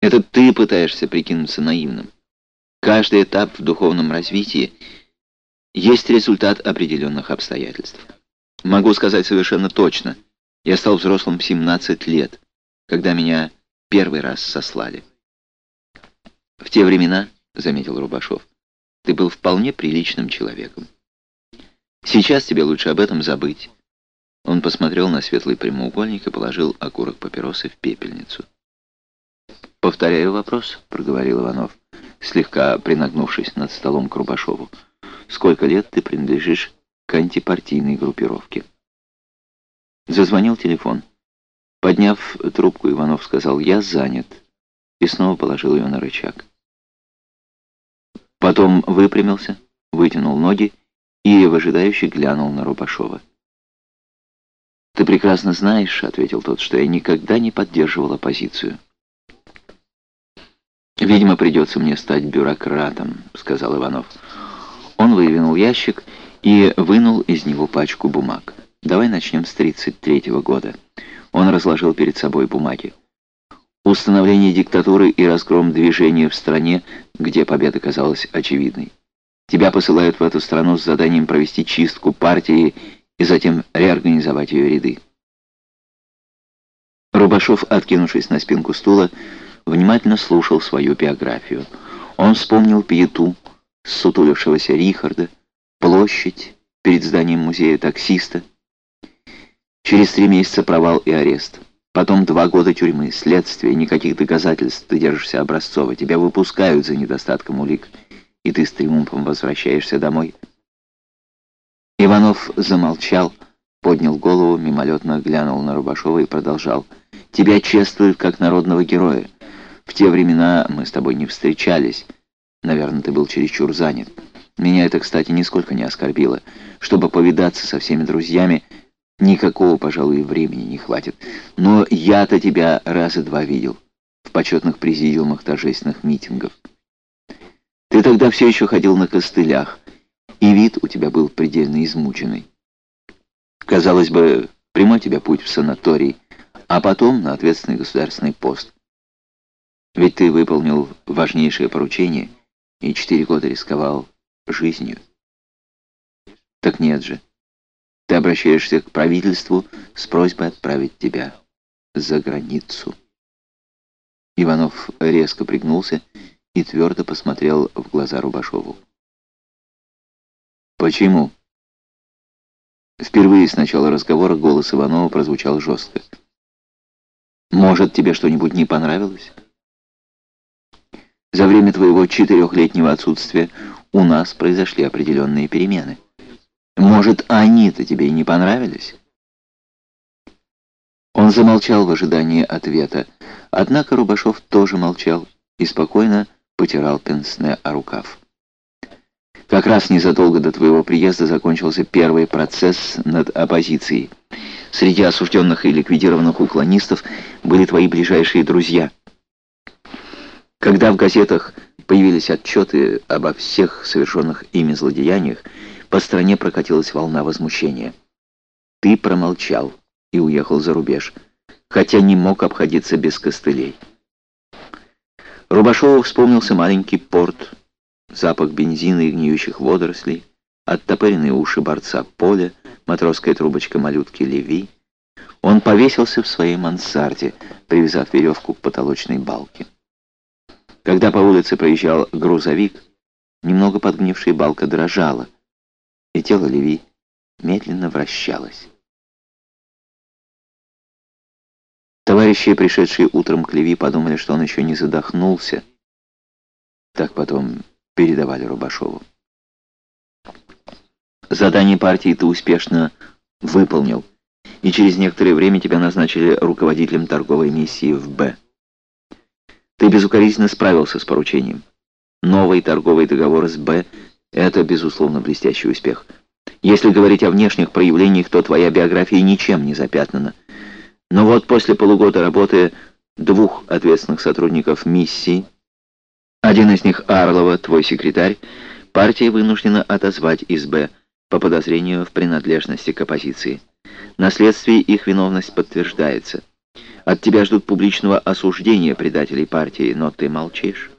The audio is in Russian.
Это ты пытаешься прикинуться наивным. Каждый этап в духовном развитии есть результат определенных обстоятельств. Могу сказать совершенно точно. Я стал взрослым в 17 лет, когда меня первый раз сослали. В те времена, — заметил Рубашов, — ты был вполне приличным человеком. Сейчас тебе лучше об этом забыть. Он посмотрел на светлый прямоугольник и положил окурок папиросы в пепельницу. «Повторяю вопрос», — проговорил Иванов, слегка принагнувшись над столом к Рубашову. «Сколько лет ты принадлежишь к антипартийной группировке?» Зазвонил телефон. Подняв трубку, Иванов сказал «Я занят» и снова положил ее на рычаг. Потом выпрямился, вытянул ноги и выжидающе глянул на Рубашова. «Ты прекрасно знаешь, — ответил тот, — что я никогда не поддерживал оппозицию». «Видимо, придется мне стать бюрократом», — сказал Иванов. Он выдвинул ящик и вынул из него пачку бумаг. «Давай начнем с 33-го года». Он разложил перед собой бумаги. Установление диктатуры и разгром движения в стране, где победа казалась очевидной. Тебя посылают в эту страну с заданием провести чистку партии и затем реорганизовать ее ряды. Рубашов, откинувшись на спинку стула, внимательно слушал свою биографию. Он вспомнил пьету, сутулившегося Рихарда, площадь перед зданием музея таксиста. Через три месяца провал и арест. Потом два года тюрьмы, следствие, никаких доказательств, ты держишься образцово. Тебя выпускают за недостатком улик, и ты с триумфом возвращаешься домой. Иванов замолчал, поднял голову, мимолетно глянул на Рубашова и продолжал. «Тебя чествуют как народного героя. В те времена мы с тобой не встречались. Наверное, ты был чересчур занят. Меня это, кстати, нисколько не оскорбило. Чтобы повидаться со всеми друзьями, никакого, пожалуй, времени не хватит. Но я-то тебя раза два видел в почетных президиумах торжественных митингов. Ты тогда все еще ходил на костылях, и вид у тебя был предельно измученный. Казалось бы, прямой тебя путь в санаторий, а потом на ответственный государственный пост. Ведь ты выполнил важнейшее поручение и четыре года рисковал жизнью. Так нет же. Ты обращаешься к правительству с просьбой отправить тебя за границу. Иванов резко пригнулся и твердо посмотрел в глаза Рубашову. «Почему?» Впервые с начала разговора голос Иванова прозвучал жестко. «Может, тебе что-нибудь не понравилось?» «За время твоего четырехлетнего отсутствия у нас произошли определенные перемены. Может, они-то тебе и не понравились?» Он замолчал в ожидании ответа, однако Рубашов тоже молчал и спокойно потирал пенсне о рукав. Как раз незадолго до твоего приезда закончился первый процесс над оппозицией. Среди осужденных и ликвидированных уклонистов были твои ближайшие друзья. Когда в газетах появились отчеты обо всех совершенных ими злодеяниях, по стране прокатилась волна возмущения. Ты промолчал и уехал за рубеж, хотя не мог обходиться без костылей. Рубашову вспомнился маленький порт, запах бензина и гниющих водорослей, оттопыренные уши борца Поля, матросская трубочка малютки Леви. Он повесился в своей мансарде, привязав веревку к потолочной балке. Когда по улице проезжал грузовик, немного подгнившая балка дрожала, и тело Леви медленно вращалось. Товарищи, пришедшие утром к Леви, подумали, что он еще не задохнулся. Так потом передавали Рубашову. Задание партии ты успешно выполнил, и через некоторое время тебя назначили руководителем торговой миссии в Б. Ты безукоризненно справился с поручением. Новый торговый договор с Б — это, безусловно, блестящий успех. Если говорить о внешних проявлениях, то твоя биография ничем не запятнана. Но вот после полугода работы двух ответственных сотрудников миссии — один из них, Арлова, твой секретарь, партия вынуждена отозвать из Б по подозрению в принадлежности к оппозиции. На следствии их виновность подтверждается. От тебя ждут публичного осуждения предателей партии, но ты молчишь.